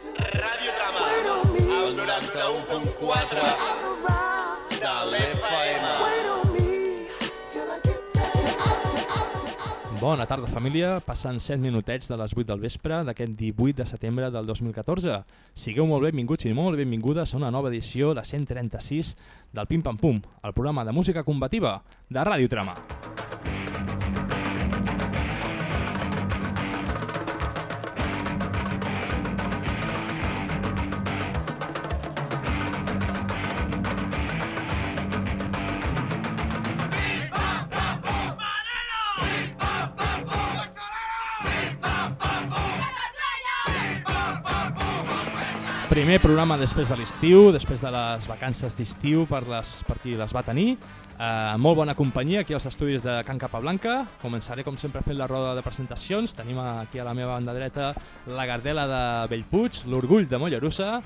Ràdio Trama, el 91.4 de l'FM. Bona tarda, família. Passen 7 minutets de les 8 del vespre d'aquest 18 de setembre del 2014. Sigueu molt benvinguts i molt benvingudes a una nova edició, la 136, del Pim Pam Pum, el programa de música combativa de Ràdio Trama. Primer programa després de l'estiu, després de les vacances d'estiu per, les, per qui les va tenir. Eh, molt bona companyia aquí als estudis de Can Capablanca. Començaré com sempre fent la roda de presentacions. Tenim aquí a la meva banda dreta la Gardela de Bellpuig, l'Orgull de Mollerussa,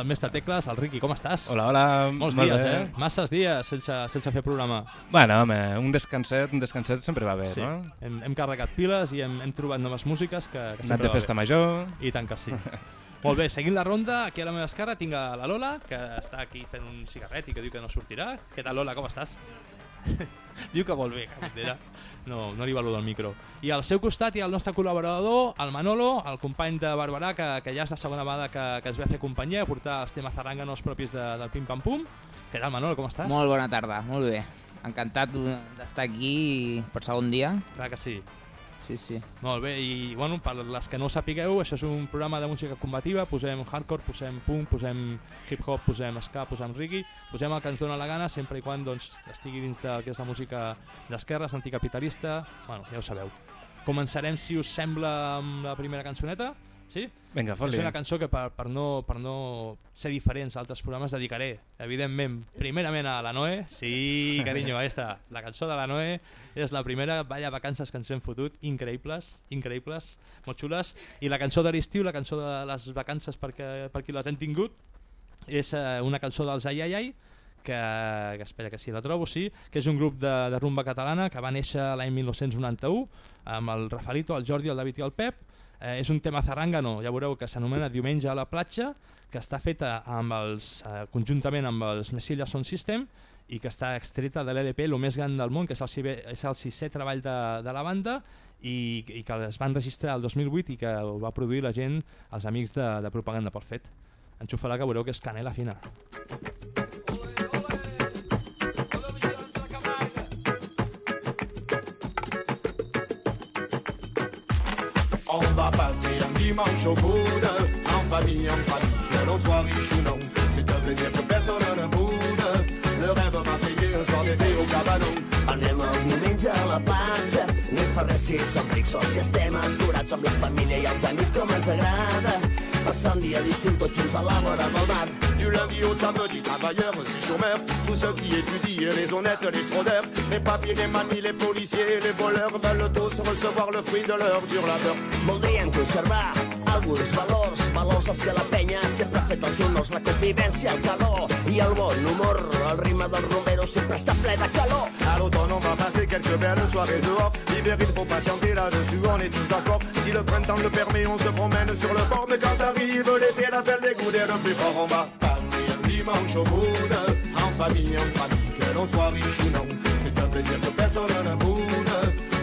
el mestre Tecles, el Riqui, com estàs? Hola, hola. Molts molt dies, bé. eh? Masses dies sense, sense fer programa. Bueno, home, un descanset, un descanset sempre va bé, Sí. no? Hem, hem carregat piles i hem, hem trobat noves músiques que, que Anat sempre de va festa major. I tant que sí. Molt bé, seguint la ronda, aquí a la meva esquerra tinc a la Lola, que està aquí fent un cigarret i que diu que no sortirà. Què tal, Lola, com estàs? diu que vol bé, capitera. No, no li valor del micro. I al seu costat hi ha el nostre col·laborador, el Manolo, el company de Barberà, que, que ja és la segona vegada que, que ens ve a fer companyia, a portar els temes zarranganos propis de, del Pim Pam Pum. Què tal, Manolo, com estàs? Molt bona tarda, molt bé. Encantat d'estar aquí per segon dia. Clar que sí. Sí, sí. Molt bé, i bueno, per les que no sapigueu, això és un programa de música combativa, posem hardcore, posem punk, posem hip-hop, posem ska, posem reggae, posem el que ens dóna la gana, sempre i quan doncs, estigui dins del que és la música d'esquerres, anticapitalista, bueno, ja ho sabeu. Començarem, si us sembla, amb la primera cançoneta, sí? Vinga, És fot-li. una cançó que per, per, no, per no ser diferents a altres programes dedicaré, evidentment, primerament a la Noe. Sí, carinyo, ahí està. La cançó de la Noe és la primera, vaya vacances que ens hem fotut, increïbles, increïbles, molt xules. I la cançó de l'estiu, la cançó de les vacances perquè, per qui les hem tingut, és eh, una cançó dels Ai Ai Ai, que, que espera que si la trobo, sí, que és un grup de, de rumba catalana que va néixer l'any 1991 amb el Rafaelito, el Jordi, el David i el Pep, Eh, és un tema zarrangano, ja veureu que s'anomena Diumenge a la platja, que està feta amb els, eh, conjuntament amb els Messilla Sound System i que està extreta de l'LP, el més gran del món, que és el, és el sisè treball de, de la banda i, i que es van registrar el 2008 i que ho va produir la gent, els amics de, de Propaganda per Fet. Enxufa-la que veureu que és canela fina. On va passer un dimanche au coude, en famille, en famille, que l'on soit riche ou non. C'est un plaisir que personne ne boude. Le rêve marseillais, un soir d'été au cabanon. Anem el diumenge a la hi fa res si som rics o si estem escurats amb la família i els amics com ens agrada. Passar un dia d'estiu tots junts a la vora del mar. Du lundi au samedi, travailleurs et chômeurs, tous ceux qui étudient, les honnêtes, les fraudeurs, les papiers, les mamies, les policiers, les voleurs veulent tous recevoir le fruit de leur dur labeur. Voldríem conservar alguns valors, valors als que la penya sempre ha fet els honors, la convivència, el calor i el bon humor. El ritme del rombero sempre està ple de calor. À l'automne, on va passer quelques belles soirées dehors. L'hiver, il faut patienter là-dessus, on est tous d'accord. Si le printemps le permet, on se promène sur le port. Mais quand arrive l'été, la belle dégoût est le plus fort. On va dimanche au mood, en famille, en famille, que l'on soit riche ou non. C'est un plaisir que personne ne boude.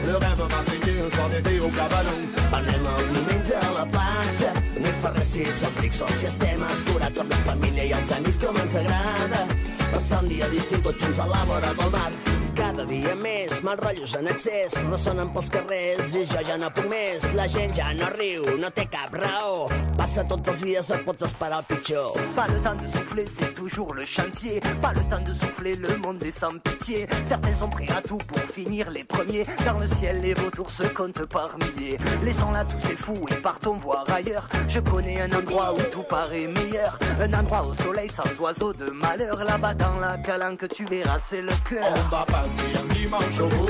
Le rêve marseillais, un soir d'été au cabanon. Anem el diumenge a la platja, no hi fa res si som rics o si estem escurats amb la família i els amics com ens agrada. Passar un dia d'estiu tots junts a la vora del mar. Cada dia més, mal rotllos en excés, ressonen pels carrers i jo ja no puc més. La gent ja no riu, no té cap raó. Passa tots els dies, et pots esperar el pitjor. Pas le temps de souffler, c'est toujours le chantier. Pas le temps de souffler, le monde est sans pitié. Certains sont prêts à tout pour finir les premiers. Dans le ciel, les vautours se comptent par milliers. Laissons là tous ces fous et partons voir ailleurs. Je connais un endroit où tout paraît meilleur. Un endroit au soleil sans oiseaux de malheur. Là-bas dans la calanque, tu verras, c'est le cœur. On va passer un dimanche au mood,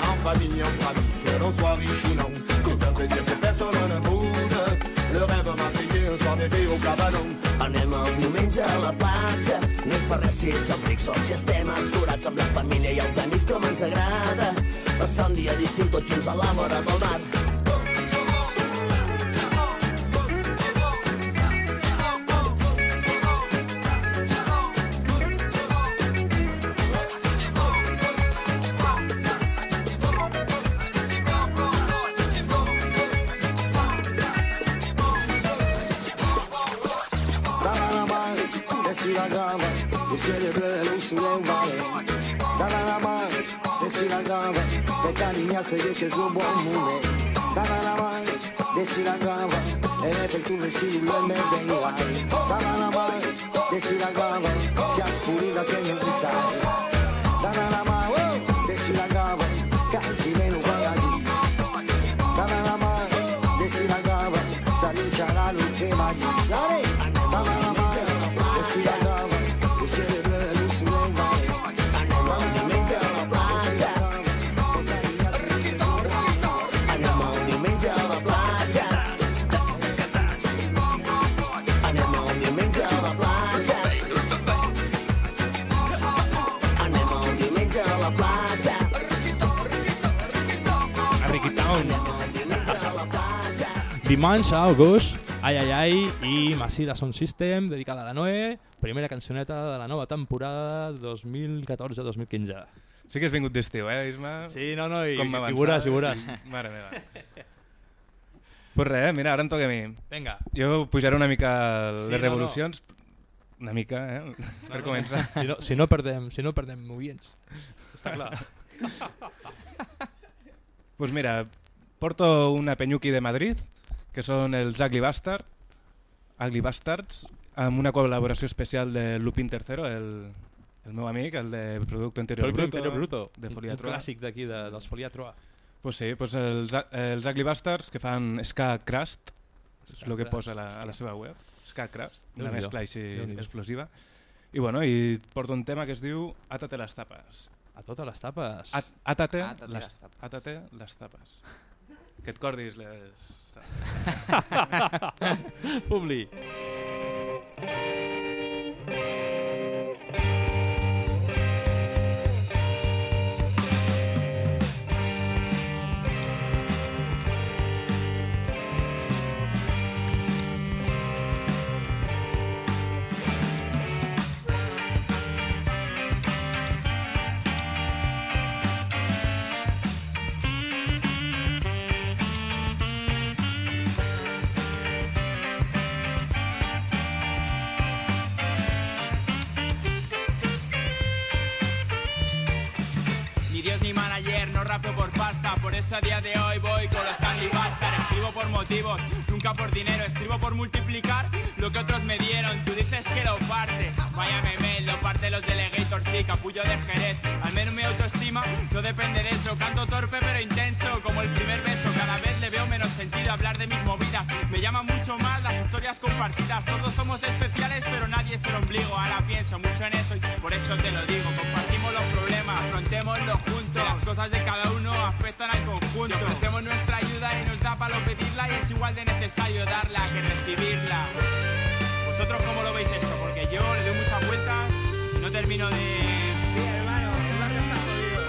en famille, en famille, que l'on soit riche ou non. C'est un plaisir que personne ne boude. Le rêve marseillais, un soir d'été au cabanon. Anem el diumenge a la platja, no hi fa res si som rics o si estem escurats amb la família i els amics com ens agrada. Passar un dia d'estiu tots junts a la vora del mar. Cama, i cielo bleu e luz vale. Dala la mà, dessi la cama, per cariñarse de que es un buen momento. Dala la mà, dessi la cama, e per tu vestirlo en vez de ir ahí. Dala la mà, dessi la cama, si has pulida che non mi sai. Dala la mà, oh, dessi la cama, calzi meno paradis. Dala la mà, dessi la cama, salincia la luz che va di Dale, dala la mà, Dimanche a agost, Ai Ai Ai i Masira Sound System, dedicada a la Noe, primera cançoneta de la nova temporada 2014-2015. Sí que has vingut d'estiu, eh, Isma? Sí, no, no, i, Com i veuràs, i veuràs. Mare meva. pues res, mira, ara em toca a mi. Vinga. Jo pujaré una mica les Sí, no, no. revolucions. Una mica, eh? per començar. Si no, si no perdem, si no perdem oients. Està clar. Pues mira, porto una penyuqui de Madrid, que són els Ugly Bastard, Ugly Bastards, amb una col·laboració especial de Lupin III, el, el meu amic, el de Producto Interior Producto Bruto, Interior Bruto, de un, Folia un clàssic d'aquí, de, dels Folia Troa. Pues sí, pues els, els Ugly Bastards que fan Ska Crust, és el que posa a la, a la seva web, Ska Crust, una mescla així explosiva. I bueno, i porto un tema que es diu Átate las tapas. A totes les tapes. At, átate, Átate les, las tapas. átate les tapes. Que et cordis les... bosta. Publi. Manager, no rapeo por pasta. Por eso a día de hoy voy con los Andy Escribo por motivos, nunca por dinero. Escribo por multiplicar lo que otros me dieron. Tú dices que lo parte, vaya meme Lo parte los delegators, sí, capullo de Jerez. Al menos mi autoestima no depende de eso. Canto torpe pero intenso, como el primer beso. Cada vez le veo menos sentido hablar de mis movidas. Me llaman mucho más las historias compartidas. Todos somos especiales pero nadie es el ombligo. Ahora pienso mucho en eso y por eso te lo digo. Compartimos los problemas, afrontémoslo juntos Las cosas de cada uno afectan al conjunto Si ofrecemos nuestra ayuda y nos da para lo pedirla Y es igual de necesario darla que recibirla ¿Vosotros cómo lo veis esto? Porque yo le doy muchas vueltas y no termino de... Sí, hermano, el barrio está jodido.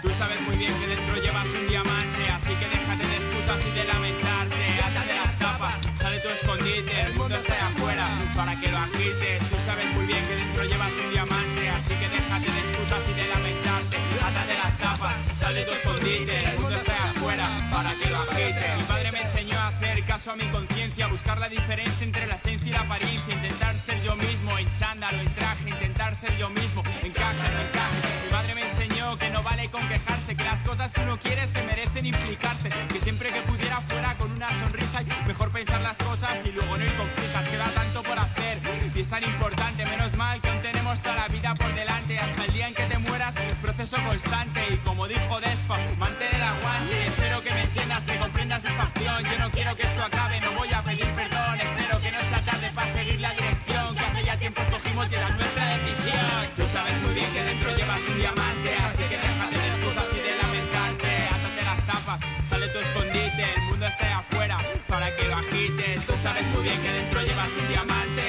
Tú sabes muy bien que dentro llevas un diamante, así que déjate de excusas y de lamentarte. Sale tu escondite, el mundo está ahí afuera para que lo agites. Tú sabes muy bien que dentro llevas un diamante, así que déjate de excusas y de lamentarte. Átate las tapas, sale tu escondite, el mundo está ahí afuera para que lo agites. Mi padre me enseñó a hacer caso a mi conciencia, buscar la diferencia entre la esencia y la apariencia, intentar ser yo mismo en chándal o en traje, intentar ser yo mismo, encaje o no encaje. Mi que las cosas que uno quiere se merecen implicarse, que siempre que pudiera fuera con una sonrisa y mejor pensar las cosas y luego no ir con prisas, queda tanto por hacer. Y es tan importante, menos mal que aún tenemos toda la vida por delante, hasta el día en que te mueras, proceso constante. Y como dijo Despa, mantén el aguante. Espero que me entiendas, que comprendas esta acción, yo no quiero que esto acabe, no voy a pedir perdón, espero que no sea tarde para seguir la dirección, que hace ya tiempo escogimos y era nuestra decisión. Tú sabes muy bien que dentro llevas un diamante, así que sale tu escondite, el mundo está ahí afuera para que lo agites. Tú sabes muy bien que dentro llevas un diamante,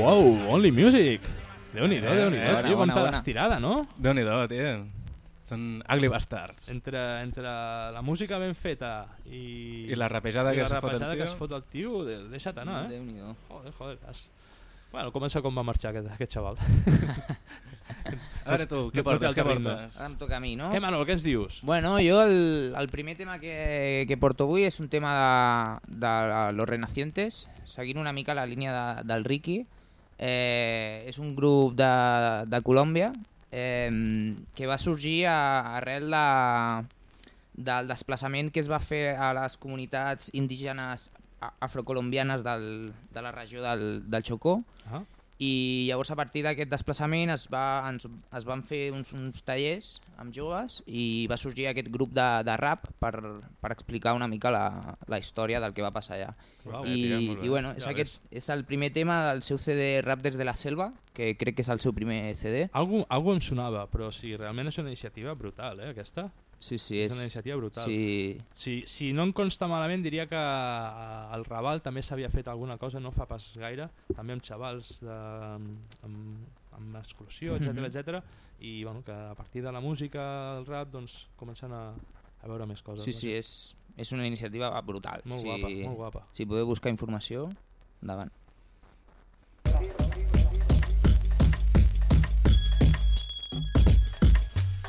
Wow, Only Music. Déu-n'hi-do, Eh, Déu-n'hi-do, eh, tio, com bona, te bona. l'has tirada, no? Déu-n'hi-do, tio. Són Ugly Bastards. Entre, entre la música ben feta i... I la rapejada i que la se fot el rapejada que tio. es fot el tio, de- deixa't anar, eh? Déu-n'hi-do. Joder, joder, has... Bueno, comença com va marxar aquest, aquest xaval. A veure tu, què no té portes, altre què ritme. portes? Ara em toca a mi, no? Què, Manol, què ens dius? Bueno, jo el, el primer tema que, que porto avui és un tema de, de Los Renacientes, seguint una mica la línia de, del Ricky. Eh, és un grup de, de Colòmbia eh, que va sorgir a, arrel de, del desplaçament que es va fer a les comunitats indígenes afrocolombianes del, de la regió del, del Chocó Ah. I llavors a partir d'aquest desplaçament es, va, ens, es van fer uns, uns tallers amb joves i va sorgir aquest grup de, de rap per, per explicar una mica la, la història del que va passar allà. Uau, I, bé. I bueno, és, Ja aquest, és el primer tema del seu CD Rap des de la selva, que crec que és el seu primer CD. Algú, algú em sonava, però sí, realment és una iniciativa brutal, eh, aquesta. Sí, sí, És és, una iniciativa brutal. Sí, Si, si no em consta malament, diria que al Raval també s'havia fet alguna cosa, no fa pas gaire, també amb xavals de, amb, amb exclusió, etc Mhm. etc. i bueno, que a partir de la música, el rap, doncs comencen a, a veure més coses. sí, no sí, sé. és, és una iniciativa brutal. Molt si, guapa, molt guapa. Si podeu buscar informació, endavant.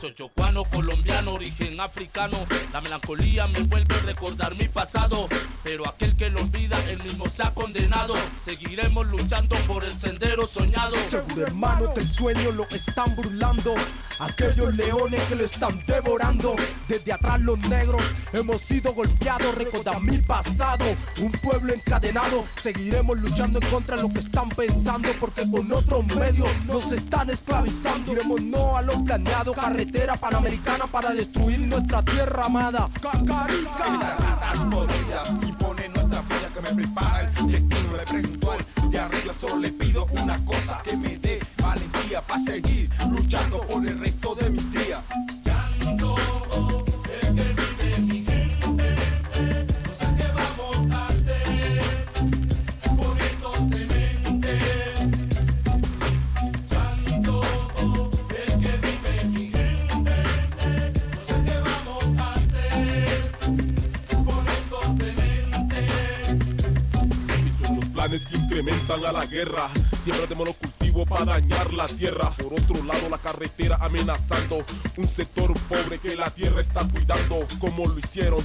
Soy chocuano, colombiano, origen africano. La melancolía me vuelve a recordar mi pasado. Pero aquel que lo olvida, él mismo se ha condenado. Seguiremos luchando por el sendero soñado. Seguro hermano el sueño lo están burlando Aquellos leones que lo están devorando Desde atrás los negros hemos sido golpeados Recordar mi pasado, un pueblo encadenado Seguiremos luchando en contra de lo que están pensando Porque con otros medios nos están esclavizando Diremos no a lo planeado Carretera panamericana para destruir nuestra tierra amada. Cacarica ratas podridas impone nuestra vida que me prepara el destino le pregunto al de arriba solo le pido una cosa que me dé valentía para seguir luchando por el resto de mis días que incrementan a la guerra. Siempre de monocultivo para dañar la tierra. Por otro lado, la carretera amenazando un sector pobre que la tierra está cuidando, como lo hicieron.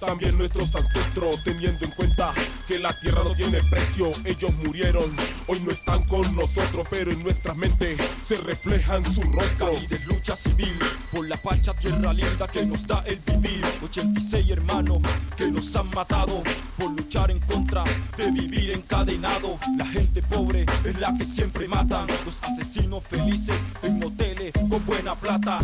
También nuestros ancestros, teniendo en cuenta que la tierra no tiene precio, ellos murieron, hoy no están con nosotros, pero en nuestra mente se reflejan su rostro. y de lucha civil por la pacha tierra linda que nos da el vivir. 86 hermanos que nos han matado por luchar en contra de vivir encadenado. La gente pobre es la que siempre matan. Los asesinos felices en hoteles con buena plata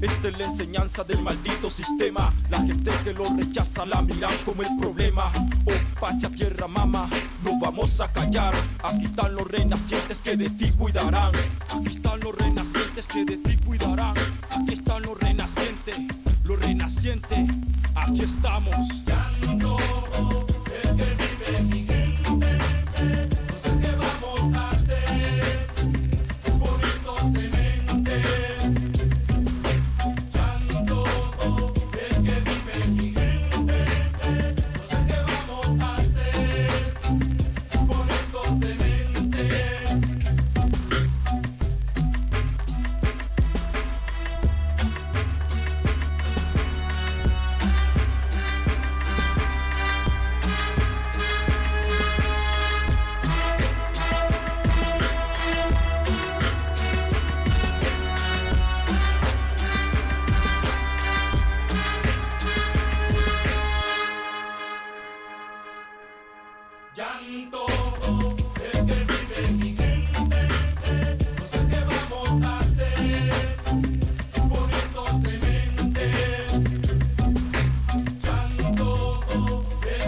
esta es la enseñanza del maldito sistema. La gente que lo rechaza la miran como el problema. Oh pacha tierra mama no vamos a callar. Aquí están los renacientes que de ti cuidarán. Aquí están los renacientes que de ti cuidarán. Aquí están los renacientes los renacientes. Aquí estamos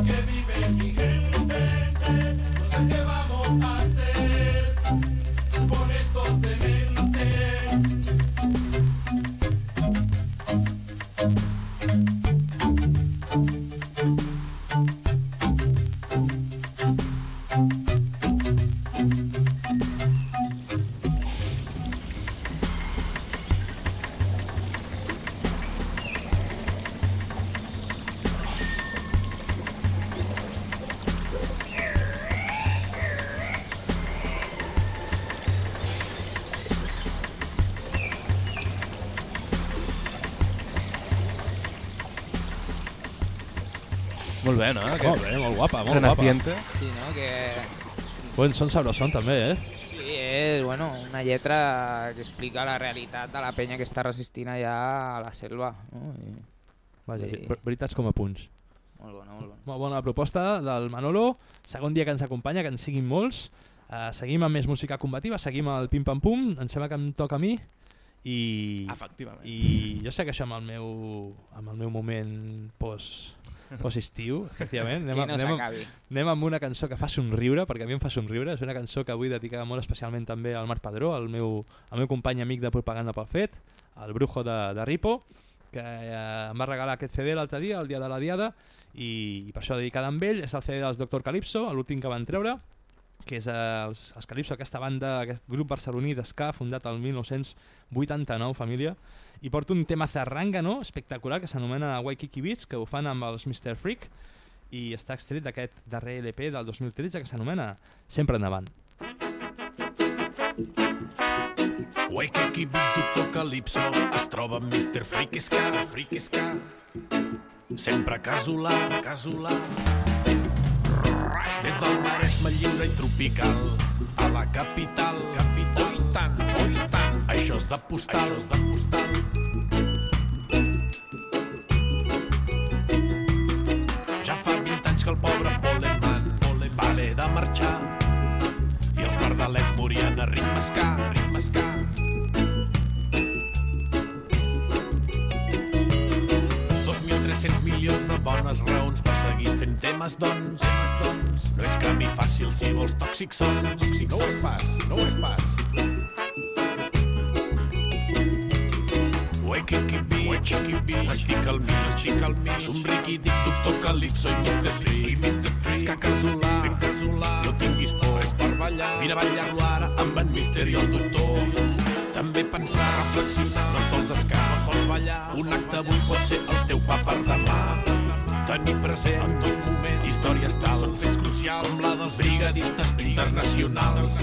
que vive mi gente. No sé qué Bé, no? Molt bé, molt guapa, molt Renaciente. guapa. Sí, no? Que Buen son sabrosón també, eh? sí, és bueno, una lletra que explica la realitat de la penya que està resistint allà a la selva. No? I, Vaja, Sí. ver- veritats com a punts. molt bona, molt bona. Molt bona proposta del Manolo. Segon dia que ens acompanya, que en siguin molts. Uh, seguim amb més música combativa, seguim el Pim Pam Pum, em sembla que em toca a mi. I, Efectivament. i jo sé que això amb el meu, amb el meu moment post, post-estiu, efectivament, anem, Que no anem, a- s'acabi. anem amb una cançó que fa somriure, perquè a mi em fa somriure, és una cançó que vull dedicar molt especialment també al Marc Padró, el meu, el meu company amic de propaganda pel fet, el Brujo de, de Ripo, que eh, em va regalar aquest CD l'altre dia, el dia de la Diada, i, i per això dedicada amb ell, és el CD dels Doctor Calypso, l'últim que van treure, que és eh, els, els Calypso, aquesta banda, aquest grup barceloní d'esca fundat el 1989, família, i porto un tema zarranga, no?, espectacular, que s'anomena Waikiki Beats, que ho fan amb els Mr. Freak, i està extret d'aquest darrer LP del 2013 que s'anomena Sempre endavant. Waikiki Beats, Doctor Calypso, es troba amb Mr. Freak Ska, Freak Ska. Sempre casolà, casolà. Des del Maresme lliure i tropical a la capital. Capital, oi tant, oi tant. Això és de postal. Això és de postal. Ja fa 20 anys que el pobre Poleman, Poleman va vale de marxar i els pardalets morien a ritmes car, ritmes car. 300 milions de bones raons per seguir fent temes, doncs. Temes, doncs. No és canvi fàcil si vols tòxics són. Tòxic no ho és pas, no ho és pas. Wake up, keep me, wake up, keep wakikibi, estic al mig, estic al mig. Somric i dic doctor Calipso i Mr. Free, i Mr. Free. És que casolà, ben casolà, no tinguis por, és per ballar. Mira, ballar-lo ara amb en Mister i el doctor. També pensar, reflexionar, no sols escar, no sols ballar. Un acte avui pot ser el teu pa per demà. Tenir present en tot moment històries tals, són fets crucials, com la dels brigadistes internacionals.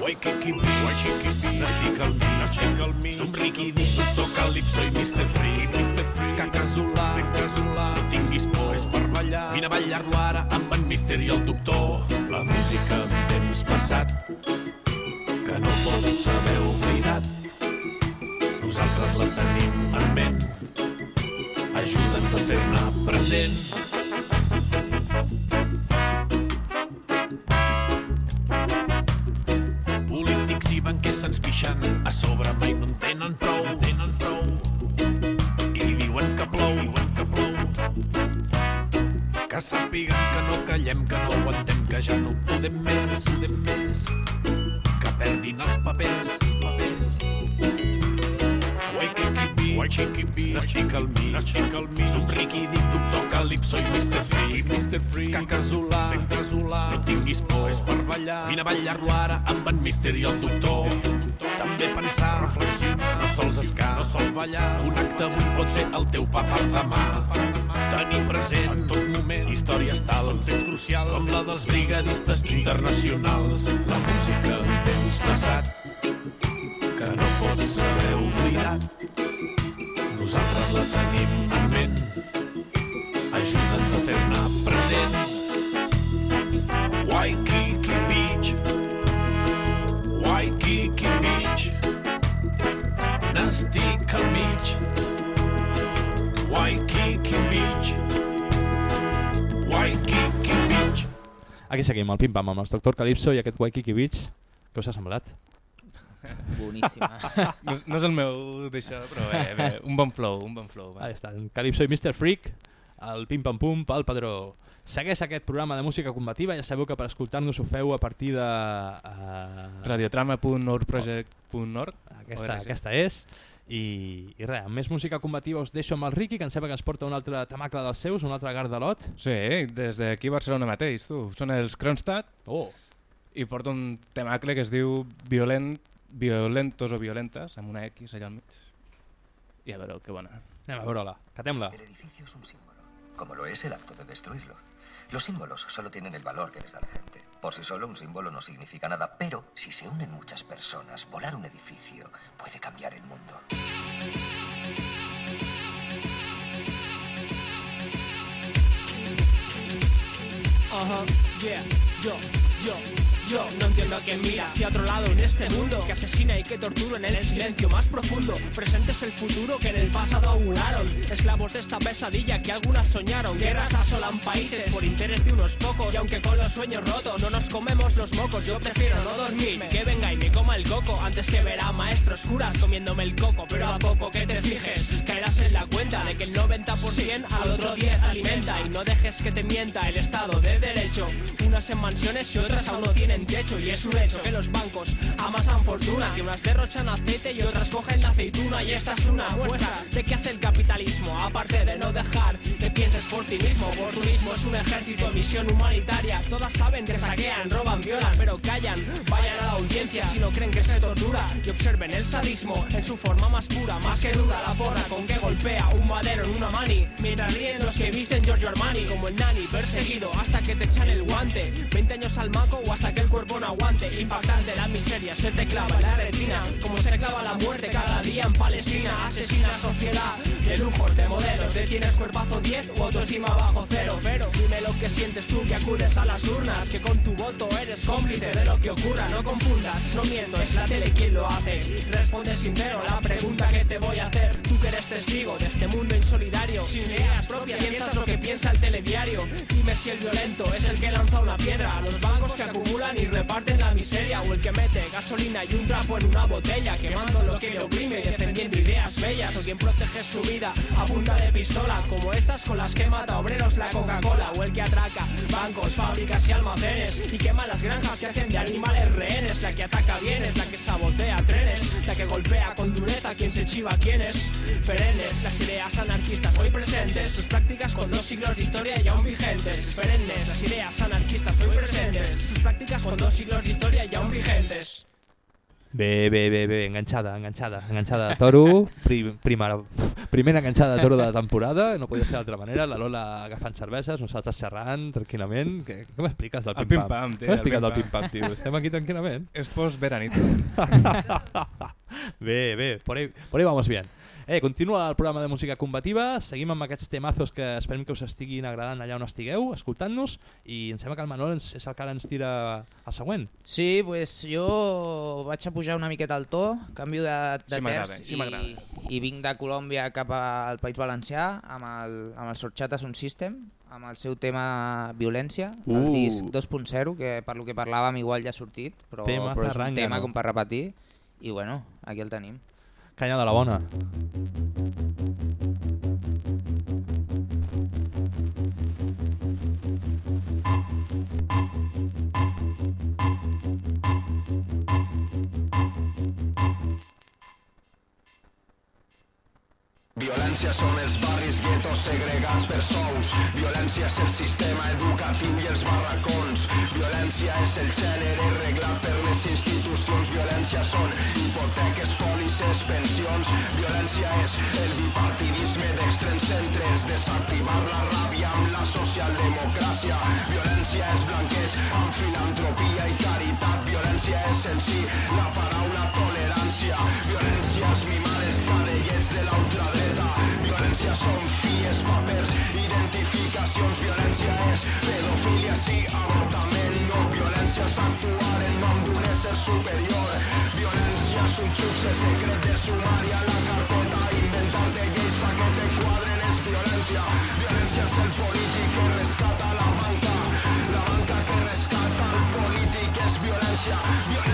Waikiki Beach, Waikiki Beach, n'estic al mig, n'estic al mig. Somric i dic doctor Calypso i Mr. Free, Mr. Free. Que casolà, casolà, no tinguis por, és per ballar. Vine a ballar-lo ara amb en Mister i el doctor. La música d'un temps passat que no pots haver oblidat. Nosaltres la tenim en ment. Ajuda'ns a fer-ne present. Polítics i banquers se'ns pixen a sobre mai no en tenen prou, tenen prou. I diuen que plou, diuen que plou. Que sàpiguen que no callem, que no aguantem, que ja no podem més, podem més. Que perdin els papers. Beach, Waikiki Beach, n'estic al mig, n'estic al mig. Somric i dic doctor Calypso i Mr. Free, Mr. Free. Que casolà, ben casolà, no tinguis por, és per ballar. Vine a ballar-lo ara amb en Mister i el doctor. També pensar, reflexionar, no sols escar, no sols ballar. Un acte avui pot ser el teu pa per demà. Tenir present en tot moment històries tals, crucials, com la dels brigadistes internacionals. La música d'un temps passat que no pots haver oblidat. Nosaltres la tenim en ment. Ajuda'ns a fer-ne present. Waikiki Beach. Waikiki Beach. N'estic al mig. Waikiki Beach. Waikiki Beach. Aquí seguim, el pim-pam amb el Doctor Calypso i aquest Waikiki Beach. Què us ha semblat? Boníssima. no, no és el meu d'això, però bé, bé, un bon flow, un bon flow. Va. Ahí està, Calypso i Mr. Freak, el pim-pam-pum pel padró. Segueix aquest programa de música combativa, ja sabeu que per escoltar-nos ho feu a partir de... Uh... Radiotrama.orgproject.org Aquesta, aquesta és. I, I res, amb més música combativa us deixo amb el Ricky, que em sembla que ens porta un altre temacle dels seus, un altre gardelot. Sí, des d'aquí a Barcelona mateix, tu. Són els Kronstadt oh. i porta un temacle que es diu Violent, Violentos o Violentes, amb una X allà al mig. I a veure, que bona. Anem a veure-la, catem-la. El edificio es un símbolo, como lo es el acto de destruirlo. Los símbolos solo tienen el valor que les da la gente. Por sí solo un símbolo no significa nada, pero si se unen muchas personas, volar un edificio puede cambiar el mundo. Ajá, yeah, yo, yo, yo no entiendo a quien mira hacia otro lado en este mundo que asesina y que tortura en el silencio más profundo. Presente es el futuro que en el pasado auguraron. Esclavos de esta pesadilla que algunas soñaron. Guerras asolan países por interés de unos pocos. Y aunque con los sueños rotos no nos comemos los mocos, yo prefiero no dormir. Que venga y me coma el coco antes que ver a maestros curas comiéndome el coco. Pero a poco que te fijes, caerás en la cuenta de que el 90% al otro 10 alimenta. Y no dejes que te mienta el Estado de Derecho. Unas en mansiones y otras aún no tienen Y es un hecho que los bancos amasan fortuna. Que unas derrochan aceite y otras cogen la aceituna. Y esta es una muestra de qué hace el capitalismo. Aparte de no dejar que pienses por ti mismo. Oportunismo es un ejército en misión humanitaria. Todas saben que saquean, roban, violan, pero callan. Vayan a la audiencia si no creen que se tortura. Y observen el sadismo en su forma más pura, más que dura. La porra con que golpea un madero en una mani. Mientras ríen los que visten Giorgio Armani como el nani. Perseguido hasta que te echan el guante. 20 años al maco o hasta que el cuerpo no aguante. Impactante la miseria, se te clava la retina. Como se clava la muerte cada día en Palestina. Asesina sociedad de lujos, de modelos. De tienes cuerpazo 10 o autoestima bajo cero. Pero dime lo que sientes tú que acudes a las urnas. Que con tu voto eres cómplice de lo que ocurra. No confundas, no miento, es la tele quien lo hace. Responde sincero la pregunta que te voy a hacer. Tú que eres testigo de este mundo insolidario. Sin ideas propias, piensas lo que piensa el telediario. Dime si el violento es el que lanza una piedra a los bancos que acumulan y reparten la miseria. O el que mete gasolina y un trapo en una botella. Quemando lo que le oprime defendiendo ideas bellas. O quien protege su vida a punta de pistola. Como esas con las que mata obreros la Coca-Cola. O el que atraca bancos, fábricas y almacenes. Y quema las granjas que hacen de animales rehenes. La que ataca bienes, la que sabotea trenes. La que golpea con dureza quien se chiva a quienes. Perennes, las ideas anarquistas hoy presentes. Sus prácticas con dos siglos de historia y aún vigentes. Perennes, las ideas anarquistas hoy presentes. Sus prácticas con dos siglos de historia y aún vigentes. Bé, bé, bé, bé, enganxada, enganxada, enganxada de toro, prim, primera, primera enganxada de toro de la temporada, no podia ser d'altra manera, la Lola agafant cerveses, nosaltres xerrant tranquil·lament. Què, què m'expliques del El pim-pam? Què el m'expliques del pim-pam. pim-pam, tio? Estem aquí tranquil·lament. És post-veranito. bé, bé, por ahí, por ahí vamos bien. Eh, continua el programa de música combativa, seguim amb aquests temazos que esperem que us estiguin agradant allà on estigueu, escoltant-nos, i em sembla que el Manol ens, és el que ara ens tira el següent. Sí, pues jo vaig a pujar una miqueta al to, canvio de, de Sí terç sí m'agrada. i, i vinc de Colòmbia cap al País Valencià amb el, amb el Sorchata Sound System, amb el seu tema Violència, el Uh. disc 2.0, que per lo que parlàvem igual ja ha sortit, però, Tema però és un tema com per repetir, i bueno, aquí el tenim. Canya de la bona. Violència són els barris guetos segregats per sous. Violència és el sistema educatiu i els barracons. Violència és el gènere reglat per les institucions. Violència són hipoteques, pòlisses, pensions. Violència és el bipartidisme d'extrems centres. Desactivar la ràbia amb la socialdemocràcia. Violència és blanqueig amb filantropia i caritat. Violència és en si la paraula tolerància. Violència és mimar els cadellets de la ultradreta. Violència són fies, papers, identificacions. Violència és pedofilia, sí, avortament, no. Violència és actuar en nom d'un ésser superior. Violència és un jutge secret de sumari a la carpeta. Inventar-te lleis pa que te quadren és violència. Violència és el polític que rescata la banca. La banca que rescata el polític és violència. Violència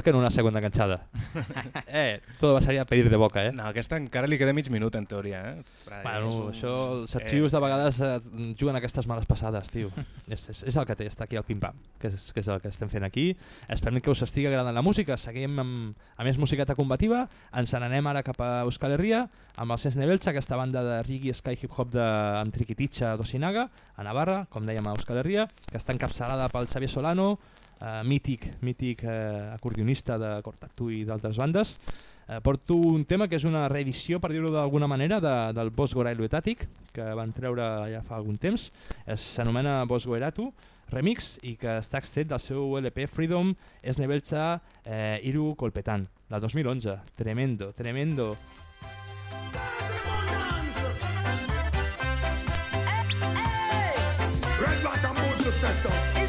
Eh, ¿por qué no una segunda canchada? eh, todo a pedir de boca, eh? No, aquesta encara li queda mig minut, en teoria. Eh? Però Bueno, un- això, els arxius de vegades eh, juguen aquestes males passades, tio. és, és, és el que té estar aquí al pim-pam, que és, que és el que estem fent aquí. Esperem que us estigui agradant la música. Seguim amb, amb més musiqueta combativa. Ens n'anem ara cap a Euskal Herria amb el Sesne Belcha, aquesta banda de reggae, sky hip-hop de, amb Triquititxa d'Osinaga, a Navarra, com dèiem a Euskal Herria, que està encapçalada pel Xavier Solano, eh, mític, mític eh, acordionista de Cortatu i d'altres bandes. Eh, porto un tema que és una reedició, per dir-ho d'alguna manera, de, del Bos Gorailu Etàtic, que van treure ja fa algun temps. Es- S'anomena Bos Goeratu Remix i que està extret del seu LP Freedom Esnebelcha eh, Iru Colpetan, del 2011. Tremendo, tremendo. Red to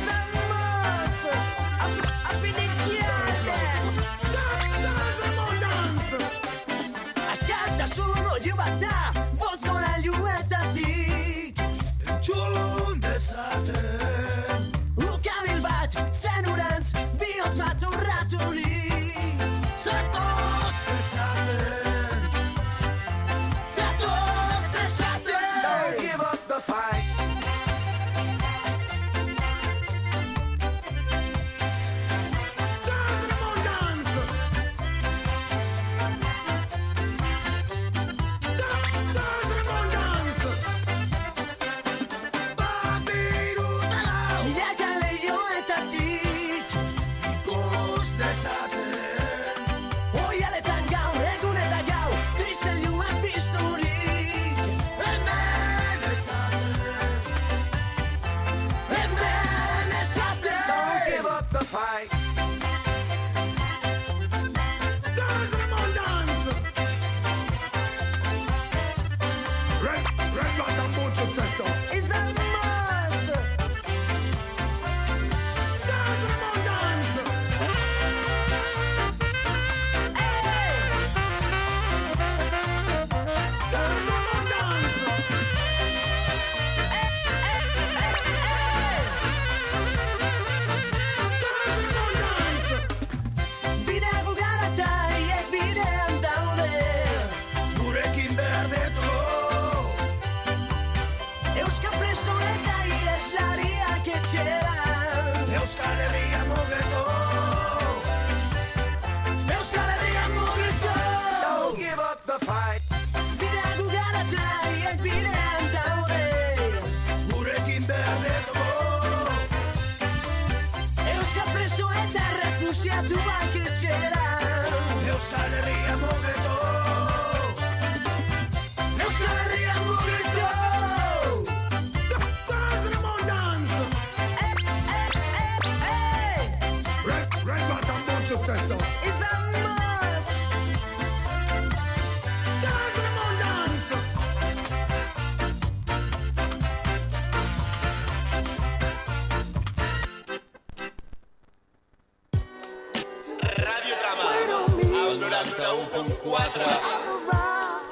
91.4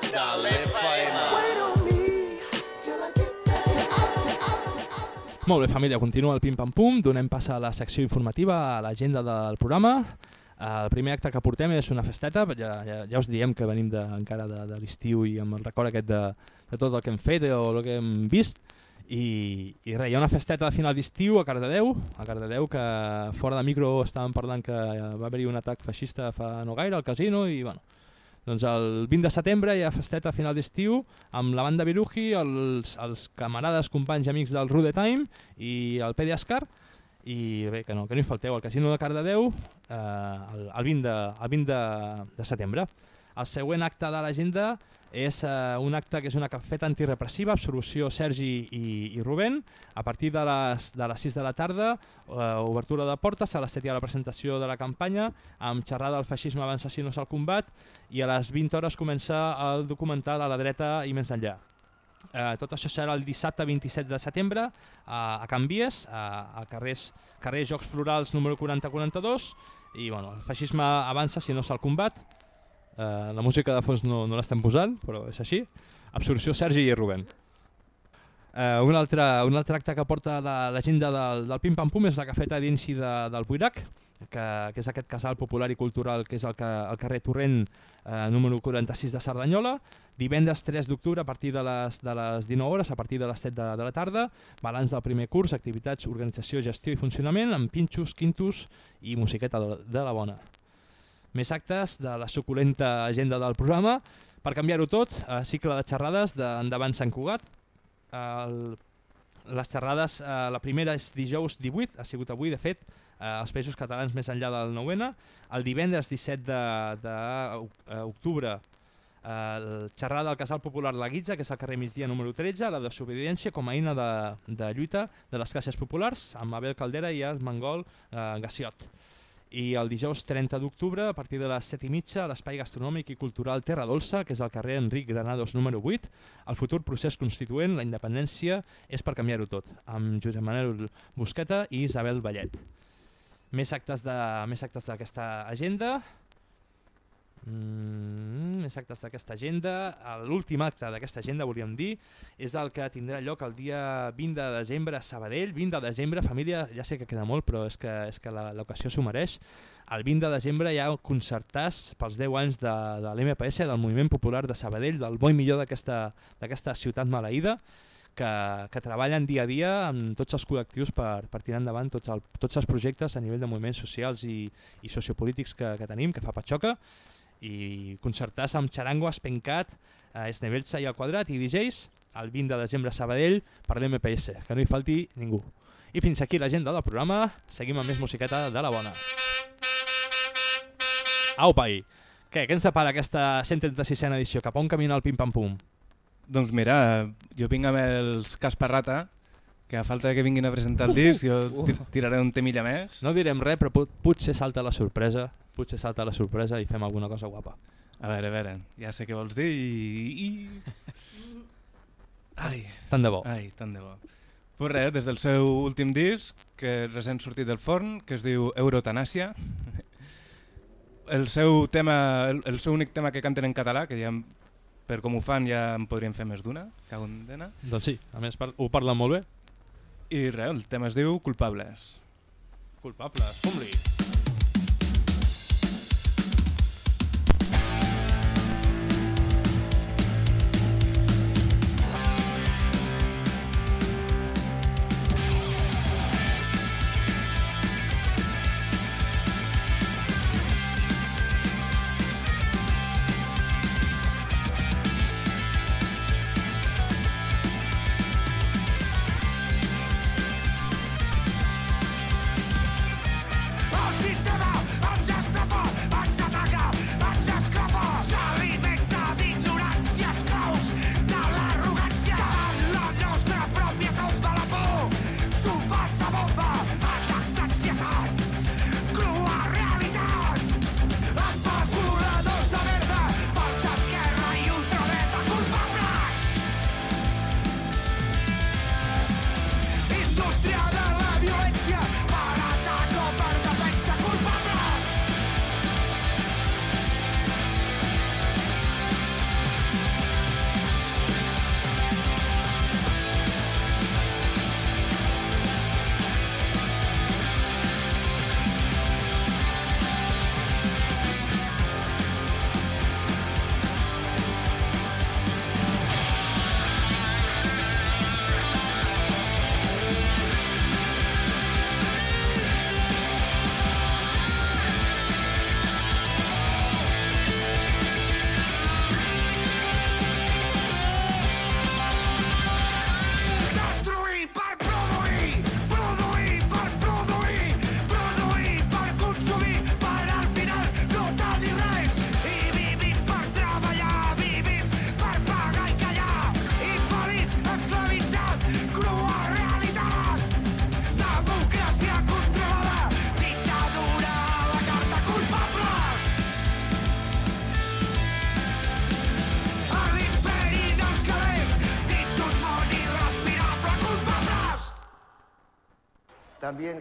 de l'FM. Molt bé, família, continua el pim-pam-pum, donem pas a la secció informativa, a l'agenda del programa. El primer acte que portem és una festeta, ja, ja, ja us diem que venim de, encara de, de l'estiu i amb el record aquest de, de tot el que hem fet o el que hem vist. I, i res, hi ha una festeta de final d'estiu a Cardedeu, a Cardedeu que fora de micro estàvem parlant que va haver-hi un atac feixista fa no gaire al casino i bueno, doncs el 20 de setembre hi ha festeta a final d'estiu amb la banda Viruji, els, els camarades, companys i amics del Rude Time i el Pedi Ascar i bé, que no, que no hi falteu, al Casino de Cardedeu eh, el, el 20, de, el 20 de, de setembre. El següent acte de l'agenda és eh, un acte que és una cafeta antirepressiva, absolució Sergi i, i Rubén, a partir de les, de les 6 de la tarda, eh, obertura de portes, a les 7 hi ha la presentació de la campanya, amb xerrada del feixisme abans assassinos al combat, i a les 20 hores comença el documental a la dreta i més enllà. Eh, tot això serà el dissabte 27 de setembre a, a Can Vies, a, a carrers, carrer Jocs Florals número 4042 i bueno, el feixisme avança si no se'l combat. Eh, la música de fons no, no l'estem posant, però és així. Absorció Sergi i Rubén. Uh, un, altre, un altre acte que porta la- l'agenda del, del Pim Pam Pum és la cafeta d'inici de, del Buirac, que, que és aquest casal popular i cultural que és el, que, el carrer Torrent eh, número 46 de Cerdanyola. Divendres 3 d'octubre a partir de les, de les 19 hores, a partir de les 7 de, de la tarda, balanç del primer curs, activitats, organització, gestió i funcionament, amb pinxos, quintos i musiqueta de, de la bona. Més actes de la suculenta agenda del programa. Per canviar-ho tot, eh, cicle de xerrades d'Endavant Sant Cugat. El, les xerrades, eh, la primera és dijous 18, ha sigut avui de fet, eh, als Països Catalans més enllà del 9-N. El divendres 17 d'octubre eh, el xerrada del Casal Popular La Guitza, que és al carrer migdia número 13, la desobediència com a eina de, de lluita de les classes populars, amb Abel Caldera i el mangol eh, Gassiot. I el dijous 30 d'octubre, a partir de les 7 i mitja, a l'Espai Gastronòmic i Cultural Terra Dolça, que és al carrer Enric Granados número 8, el futur procés constituent, la independència, és per canviar-ho tot, amb Josep Manuel Busqueta i Isabel Vallet. Més actes d'aquesta agenda. Mm, més actes d'aquesta agenda. L'últim acte d'aquesta agenda, volíem dir, és el que tindrà lloc el dia 20 de desembre a Sabadell. 20 de desembre, família, ja sé que queda molt, però és que, és que l'ocasió s'ho mereix. El 20 de desembre hi ha concertàs pels 10 anys de, de l'MPS, del Moviment Popular de Sabadell, del bo i millor d'aquesta ciutat maleïda, que, que treballen dia a dia amb tots els col·lectius per, per tirar endavant tots, el, tots els projectes a nivell de moviments socials i, i sociopolítics que, que tenim, que fa Patxoca, i concertàs amb xarango, espencat, eh, Esnevelsa i al quadrat i DJs el 20 de desembre a Sabadell per l'MPS, que no hi falti ningú. I fins aquí l'agenda del programa, seguim amb més musiqueta de la bona. Au, pai! Què, què ens depara aquesta 136a edició? Cap on camina el pim-pam-pum? Doncs mira, jo vinc amb els Casparrata, que a falta que vinguin a presentar el disc, jo ti- tiraré un temilla més. No direm res, però pot, potser salta la sorpresa, potser salta la sorpresa i fem alguna cosa guapa. A veure, a veure, ja sé què vols dir i... i... Ai, Tant de bo. Ai, tant de bo. Pues res, des del seu últim disc, que recent sortit del forn, que es diu Eurotanàsia, el seu tema, el, el seu únic tema que canten en català, que ja, per com ho fan ja en podríem fer més d'una, cago en dena. Doncs sí, a més par ho parlen molt bé. I res, el tema es diu Culpables. Culpables, fum-li.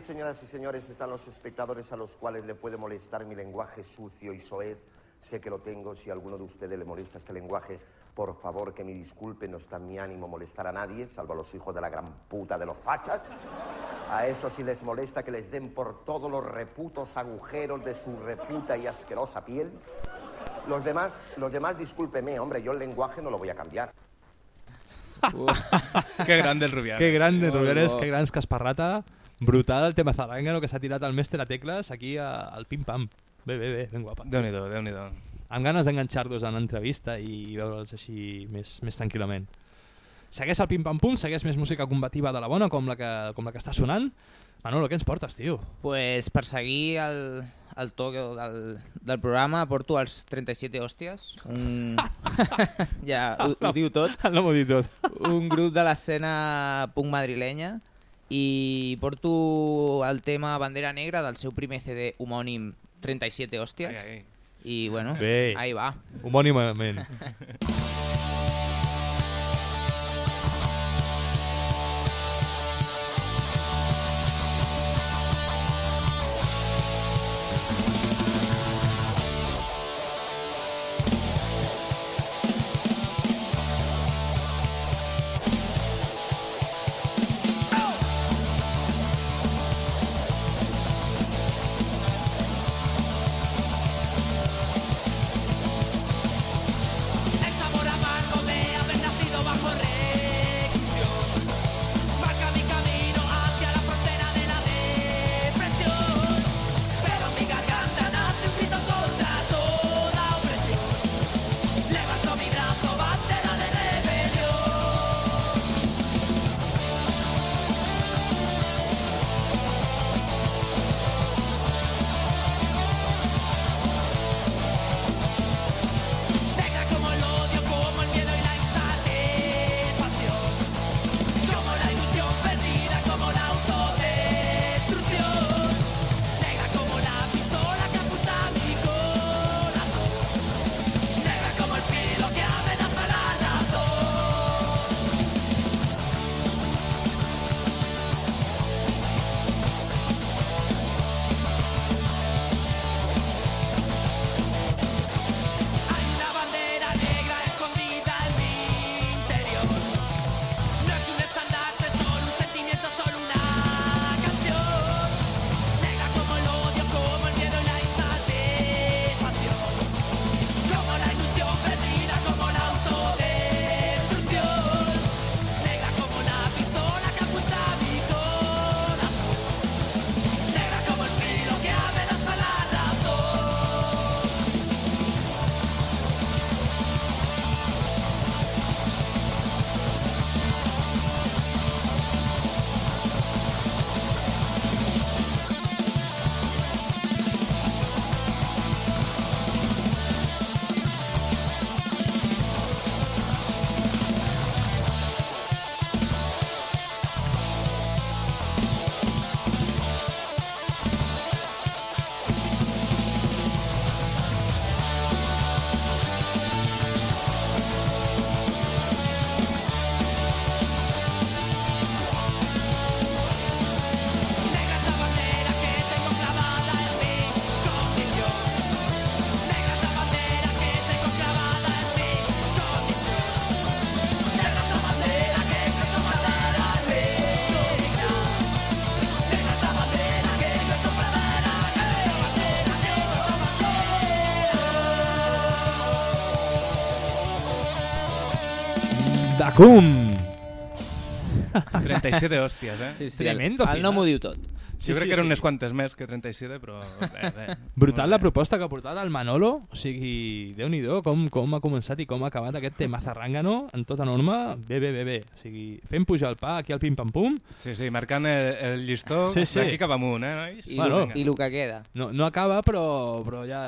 Señoras y señores, están los espectadores a los cuales le puede molestar mi lenguaje sucio y soez. Sé que lo tengo, si a alguno de ustedes le molesta este lenguaje, Por favor, que me disculpe, no está en mi ánimo molestar a nadie, salvo a los hijos de la gran puta de los fachas. A eso si les molesta que les den por todos los reputos agujeros de su reputa y asquerosa piel. Los demás, los demás, discúlpeme, hombre, yo el lenguaje no lo voy a cambiar. Que grande el Rubianes. Que grande el Molt Rubianes, bo. que grans Casparrata. Brutal el tema zarangano que s'ha tirat el mestre a tecles aquí a- al pim-pam. Bé, bé, bé, ben guapa. Déu-n'hi-do, déu nhi déu Amb ganes d'enganxar-los en entrevista i veure'ls així més, més tranquil·lament. Segueix el pim-pam-pum, segueix més música combativa de la bona com la que, com la que està sonant. Manolo, què ens portes, tio? Pues per seguir el, el to del, del programa porto els 37 hòsties. Un... ja ho, ho diu tot. No m'ho diu tot. Un grup de l'escena punk madrilenya i porto el tema Bandera Negra del seu primer CD homònim 37 hòsties. Ai, ai. I bueno, Bé. ahí va. Homònimament. Dacum! 37 hòsties, eh? Sí, sí, Tremendo el, el nom ho diu tot. Sí, jo crec sí, que eren sí. unes quantes més que 37, però bé, bé. Brutal la proposta que ha portat el Manolo, o sigui, déu nhi com, com ha començat i com ha acabat aquest tema zarrangano en tota norma, bé, bé, bé, bé. O sigui, fent pujar el pa aquí al pim-pam-pum. Sí, sí, marcant el, el llistó Sí, sí. d'aquí cap amunt, eh, nois? I, bueno, I el que queda. No, no acaba, però, però ja...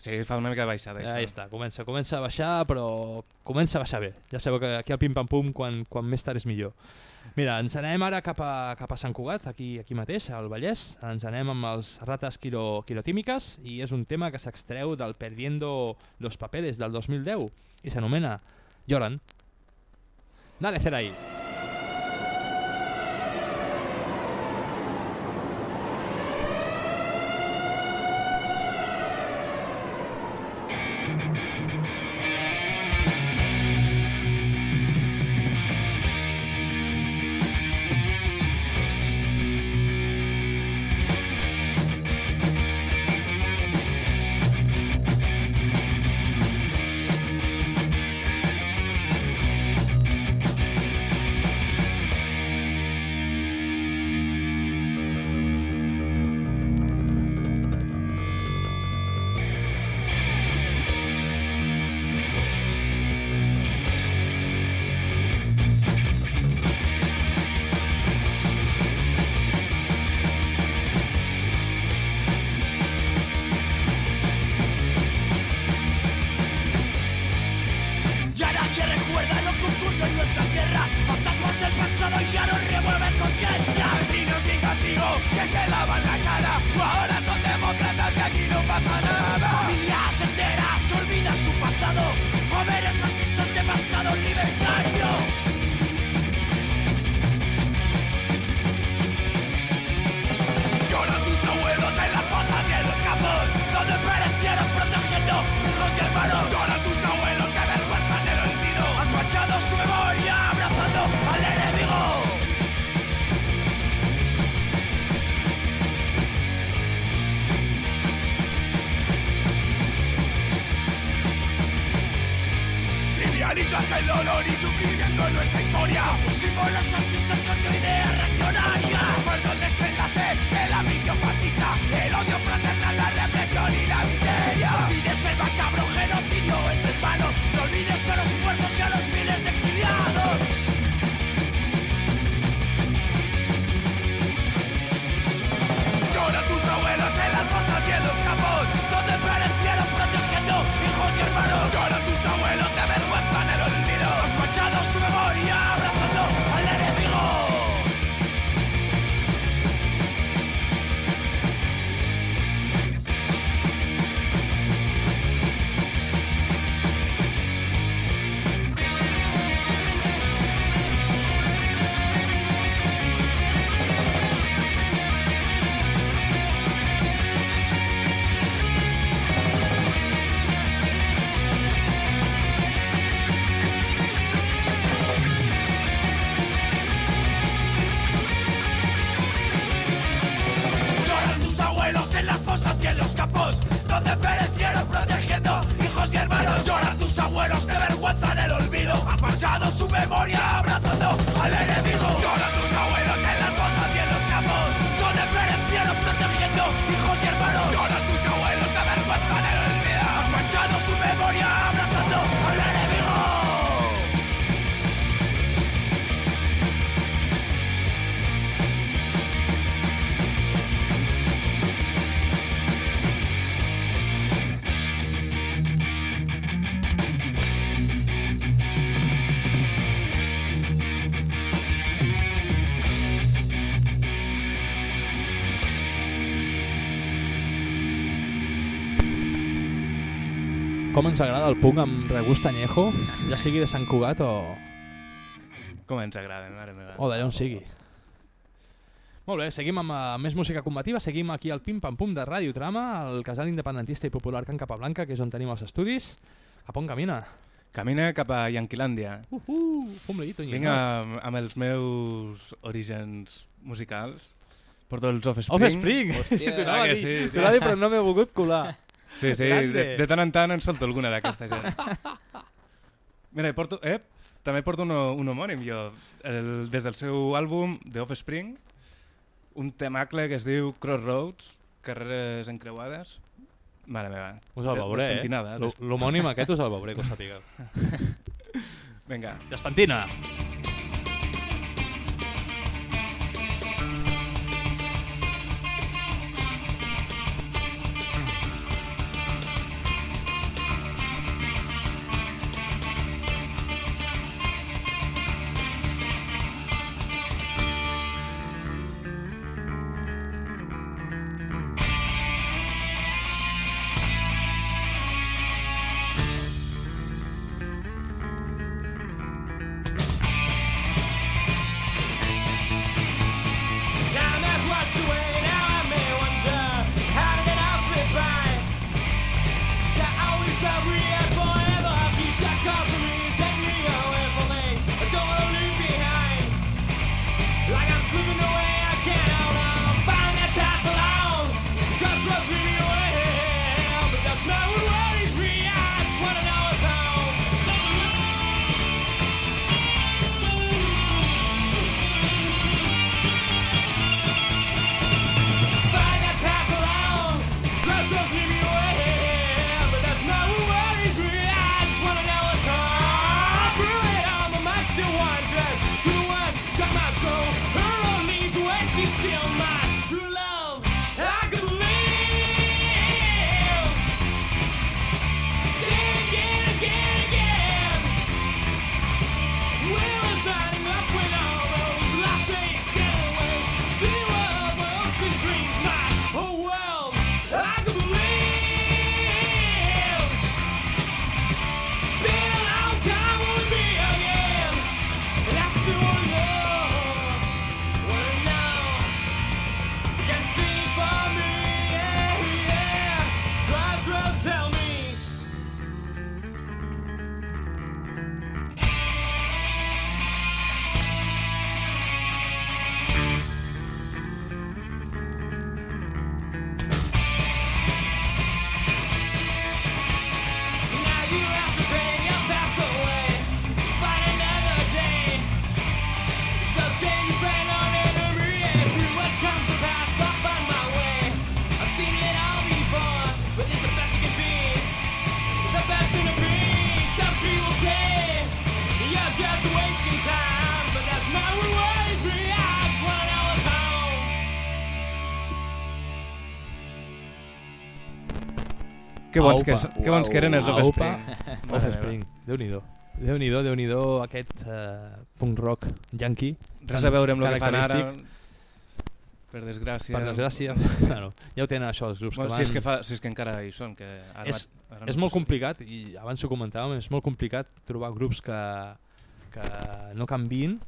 Sí, fa una mica de baixada, Ja això. està, comença, comença a baixar, però comença a baixar bé. Ja sabeu que aquí al pim-pam-pum, quan, quan més tard és millor. Mira, ens anem ara cap a, cap a Sant Cugat, aquí, aquí mateix, al Vallès. Ens anem amb els rates quiro, quirotímiques i és un tema que s'extreu del Perdiendo los Papeles del 2010 i s'anomena Lloran. Dale, Cerai. Negra Ens agrada el punk amb regust añejo, ja sigui de Sant Cugat o, Com ens agrada, mare meva. o d'allà on sigui. Molt bé, seguim amb uh, més música combativa, seguim aquí al Pim Pam Pum de Ràdio Trama, al casal independentista i popular Can Capablanca, que és on tenim els estudis. Cap on camina? Camina cap a Yanquilàndia. Uh -huh, Vinc amb, amb els meus orígens musicals. Porto els Offspring. Offspring! Hòstia, T'ho anava a que dir, sí, t'ho anava a dir, però no m'he volgut colar. Sí, sí, de, de tant en tant en solto alguna d'aquesta gent. Mira, porto, eh, també porto un, un homònim jo, el, des del seu àlbum The Offspring, un temacle que es diu Crossroads, carreres encreuades. Mare meva. Us el de- veuré, eh? L'homònim aquest us el veuré, que ho sapigueu. Vinga. Despentina! Thank Que bons que, que, bons que eren els. Offspring. Offspring, Déu-n'hi-do. Déu-n'hi-do, Déu-n'hi-do, aquest uh, punk rock yankee. Res a veure amb el que fan ara, per desgràcia. Per desgràcia, bueno, ja ho tenen això els grups Bueno, que si, van... és que fa, si és que encara hi són. Que ara, és, ara és no molt complicat, i abans ho comentàvem, és molt complicat trobar grups que, que no canvin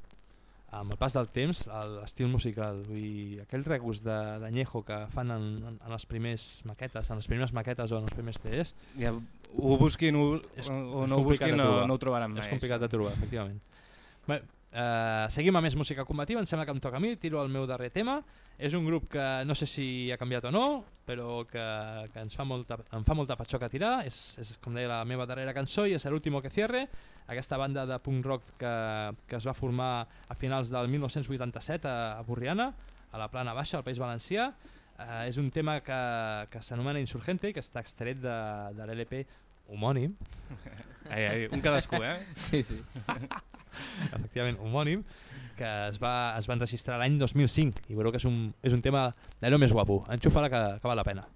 amb el pas del temps l'estil musical. Dir, aquell regust de- d'anyejo que fan en, en, en les primers maquetes, en les primeres maquetes o en els primers TEs, Ja, ho busquin o, és, o no ho busquin no, no ho trobaran mai. És complicat de trobar, efectivament. Bé, eh, seguim amb més música combativa, em sembla que em toca a mi, tiro el meu darrer tema. És un grup que no sé si ha canviat o no, però que, que ens fa molta, em fa molta patxoca tirar. És, és, com deia, la meva darrera cançó i és l'último que cierre. Aquesta banda de punk rock que, que es va formar a finals del 1987 a, a Borriana, a la plana baixa, al País Valencià. Eh, és un tema que, que s'anomena Insurgente i que està extret de, de l'LP homònim. Ai, ai, un cadascú, eh? Sí, sí. Efectivament, homònim, que es va, es va enregistrar l'any 2005 i veureu que és un, és un tema d'allò més guapo. Enxufa-la que, que val la pena.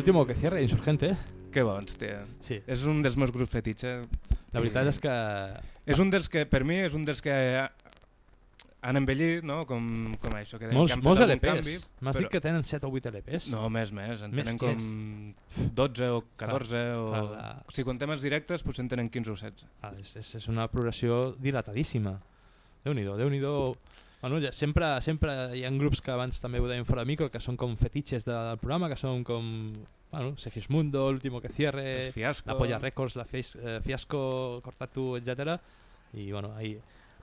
Último que cierre, Insurgente. Que bons, tia. Sí. És un dels meus grups fetitxe. La veritat és que... És un dels que, per mi, és un dels que han envellit, no? Com, com això, que, deien Molts, que molts LPs. M'has però- dit que tenen 7 o 8 LPs? No, més, més. En Més tenen com 12 o 14 o... clar, la- Si contem els directes, potser en tenen 15 o 16. Ah, és, és, és una progressió dilatadíssima. Déu-n'hi-do, déu nhi déu Bueno, ja, sempre, sempre hi ha grups que abans també ho deien fora de micro, que són com fetitxes de- del programa, que són com bueno, Segismundo, L'último que cierre. La Polla Records, la Face, eh, Fiasco, Cortatu, etc. I bueno, ahí,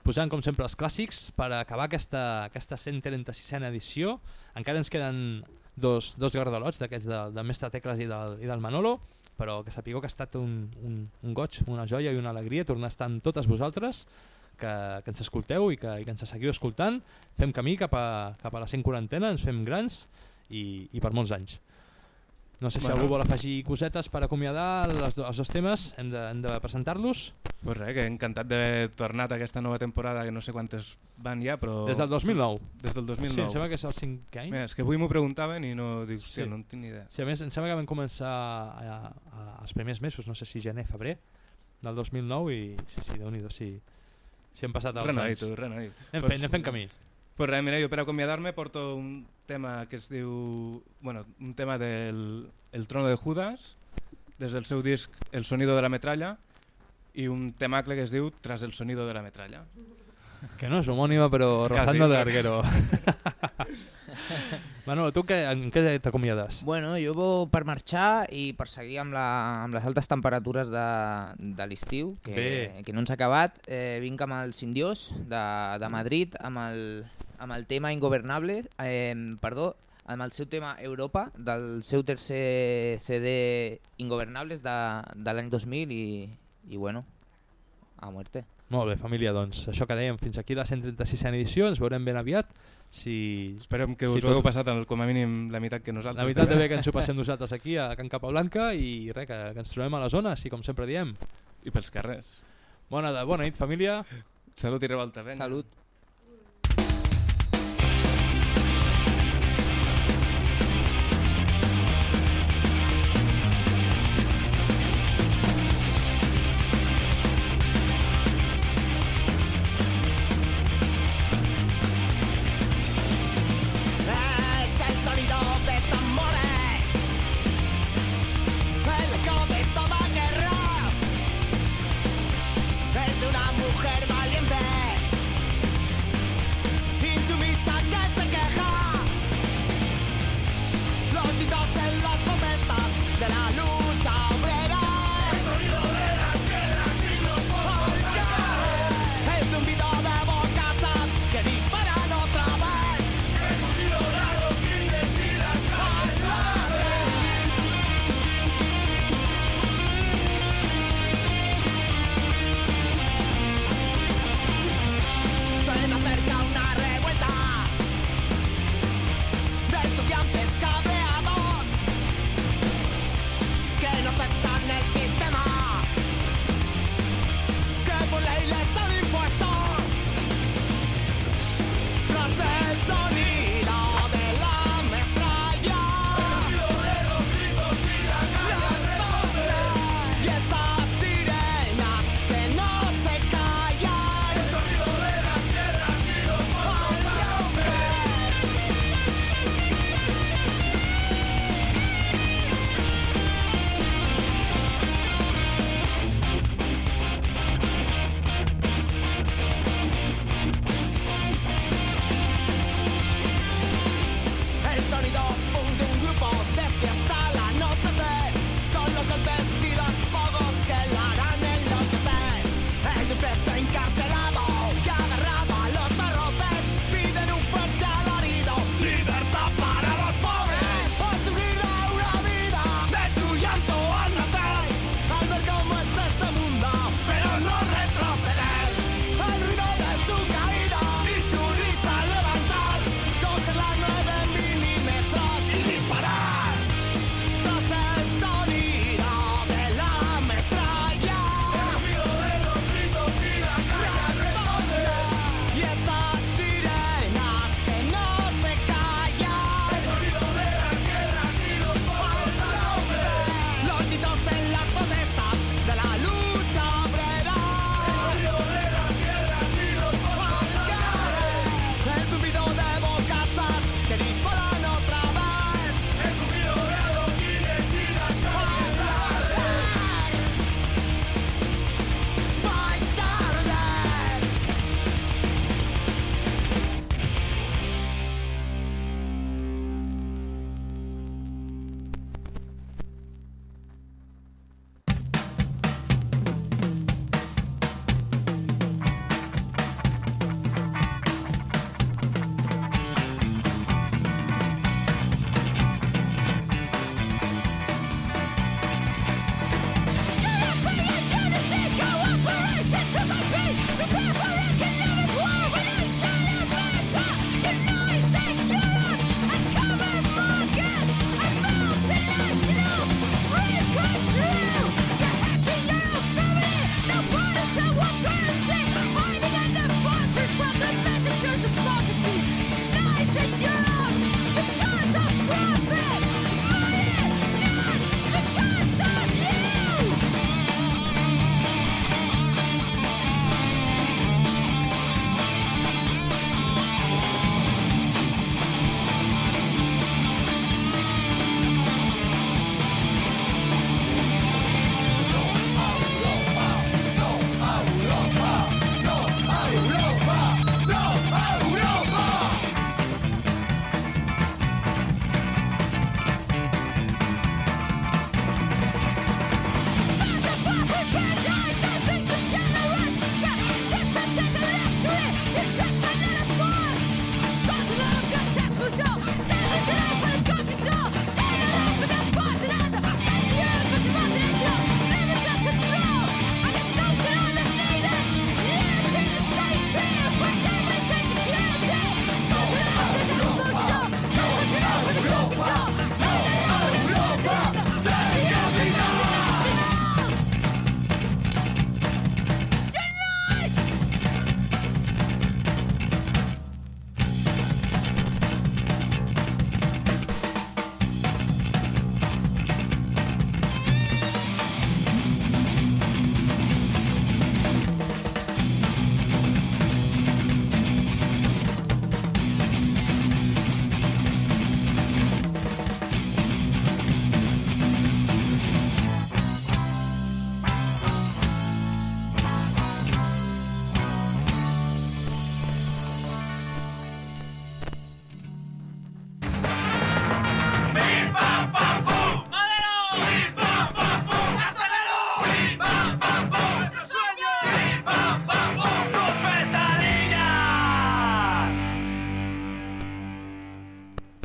posant com sempre els clàssics per acabar aquesta, aquesta 136a edició. Encara ens queden dos, dos gardalots d'aquests del, del Mestre Tecles i del, i del Manolo, però que sapigueu que ha estat un, un, un goig, una joia i una alegria tornar a estar amb totes vosaltres que, que ens escolteu i que, i que ens seguiu escoltant. Fem camí cap a, cap a la 140, ens fem grans i, i per molts anys. No sé si Bueno. algú vol afegir cosetes per acomiadar les, do- els dos temes, hem de, hem de presentar-los. Pues res, que encantat d'haver tornat a aquesta nova temporada, que no sé quantes van ja, però... Des del 2009. Des del 2009. Sí, em sembla que és el cinquè any. Mira, és que avui m'ho preguntaven i no dic, Sí. no en tinc ni idea. Sí, a més, em sembla que vam començar a, a, els primers mesos, no sé si gener, febrer, del 2009 i sí, sí, déu-n'hi-do, sí. Si hem passat els Renoi, anys. tu, renoi. Anem Pues- fent, anem fent camí. Pues res, mira, jo per acomiadar-me porto un tema que es diu... Bueno, un tema del El trono de Judas, des del seu disc El sonido de la metralla, i un temacle que es diu Tras el sonido de la metralla. Que no és homònima, però Casi, rozando de larguero. Manolo, tu què, en què t'acomiades? Bueno, jo per marxar i per seguir amb, la, amb les altes temperatures de, de l'estiu, que, Bé. que no ens ha acabat. Eh, vinc amb els Indios de, de Madrid, amb el, amb el tema Ingobernable, eh, perdó, amb el seu tema Europa, del seu tercer CD Ingobernables de, de l'any 2000 i, i bueno, a muerte. Molt bé, família, doncs això que dèiem, fins aquí la 136a edició, ens veurem ben aviat. Si, Esperem que us si ho hagueu passat el, com a mínim la meitat que nosaltres. La veritat de bé que ens ho passem nosaltres aquí a Can Capablanca i res, que, que ens trobem a la zona, així com sempre diem. I pels carrers. Bona, bona nit, família. Salut i revolta. Venga. Salut. encarta